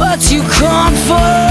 what you come for.